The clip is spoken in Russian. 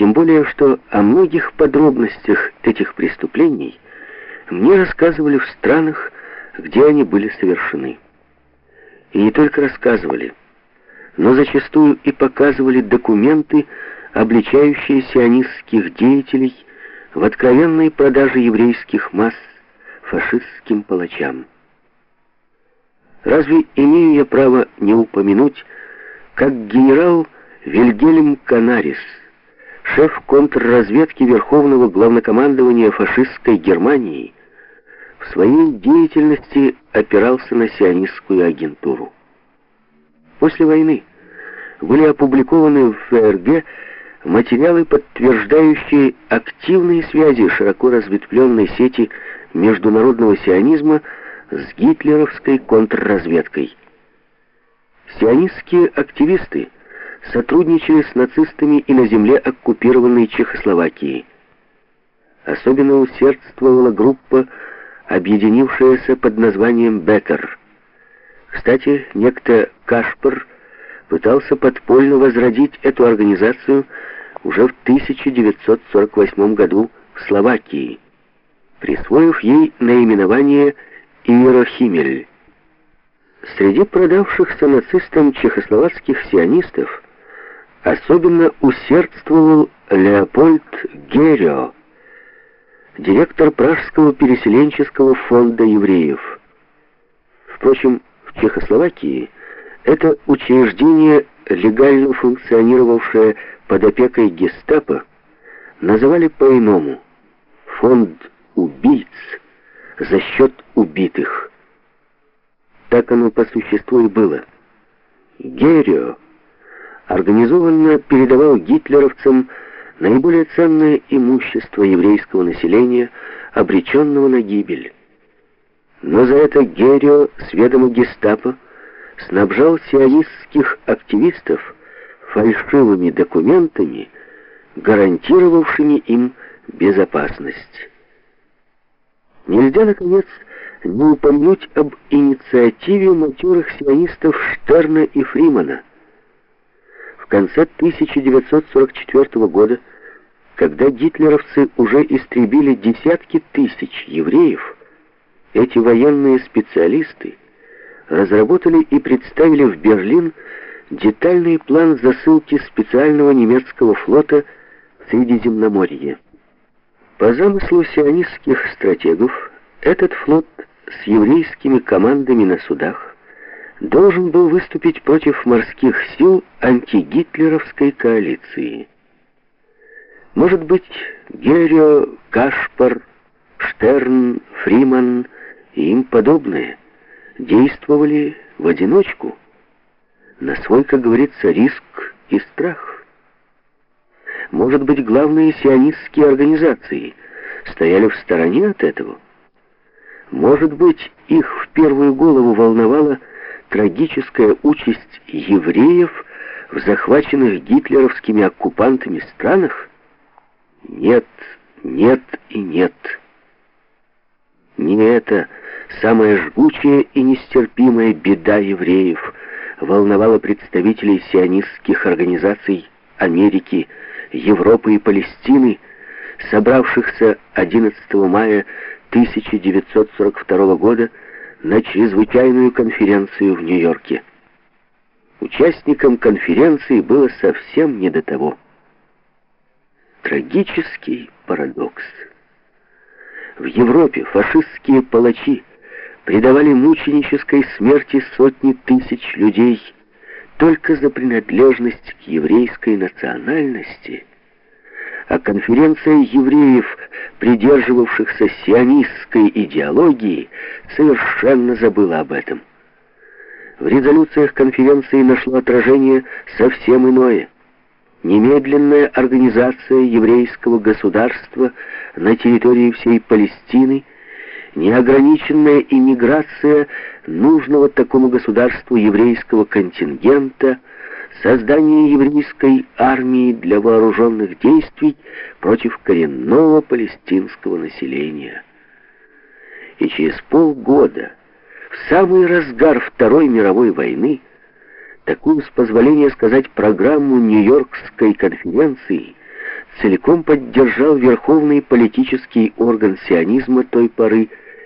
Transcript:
Тем более, что о многих подробностях этих преступлений мне рассказывали в странах, где они были совершены. И не только рассказывали, но зачастую и показывали документы, обличающие сионистских деятелей в откровенной продаже еврейских масс фашистским палачам. Разве имею я право не упомянуть, как генерал Вильгельм Канарис, шеф контрразведки Верховного главнокомандования фашистской Германии, в своей деятельности опирался на сионистскую агентуру. После войны были опубликованы в ФРГ материалы, подтверждающие активные связи широко разветвленной сети международного сионизма с гитлеровской контрразведкой. Сионистские активисты сотрудничали с нацистами и на земле оккупированной Чехословакии. Особенно усердствовала группа, объединившаяся под названием «Беккер». Кстати, некто Кашпер пытался подпольно возродить эту организацию уже в 1948 году в Словакии, присвоив ей наименование «Иерохимель». Среди продавшихся нацистам чехословацких сионистов особенно усердствовал Леопольд Герио, директор Пражского переселенческого фонда евреев. Впрочем, в Чехословакии это учреждение, легально функционировавшее под опекой гестапо, называли по-иному «фонд убийц за счет убитых». Так оно по существу и было. Герио организованно передавал гитлеровцам наиболее ценное имущество еврейского населения, обреченного на гибель. Но за это Герио с ведома гестапо снабжал сионистских активистов фальшивыми документами, гарантировавшими им безопасность. Нельзя, наконец, не упомянуть об инициативе матерых сионистов Штерна и Фримана. Конце 1944 года, когда гитлеровцы уже истребили десятки тысяч евреев, эти военные специалисты разработали и представили в Берлин детальный план засылки специального немецкого флота в Средиземноморье. По замыслу сионистских стратегов, этот флот с еврейскими командами на судах должен был выступить против морских сил антигитлеровской коалиции. Может быть, Герио, Кашпар, Штерн, Фриман и им подобные действовали в одиночку, на свой, как говорится, риск и страх. Может быть, главные сионистские организации стояли в стороне от этого? Может быть, их в первую голову волновала трагическая участь евреев в захваченных гитлеровскими оккупантами странах? Нет, нет и нет. Не это самая жгучая и нестерпимая беда евреев волновала представителей сионистских организаций Америки, Европы и Палестины, собравшихся 11 мая 1942 года на чрезвычайную конференцию в Нью-Йорке. Участникам конференции было совсем не до того. Трагический парадокс. В Европе фашистские палачи предавали мученической смерти сотни тысяч людей только за принадлежность к еврейской национальности – а конференция евреев, придерживавшихся сионистской идеологии, совершенно забыла об этом. В резолюциях конференции нашло отражение совсем иное. Немедленная организация еврейского государства на территории всей Палестины, неограниченная иммиграция нужного такому государству еврейского контингента – создание еврейской армии для вооруженных действий против коренного палестинского населения. И через полгода, в самый разгар Второй мировой войны, такую, с позволения сказать, программу Нью-Йоркской конференции целиком поддержал верховный политический орган сионизма той поры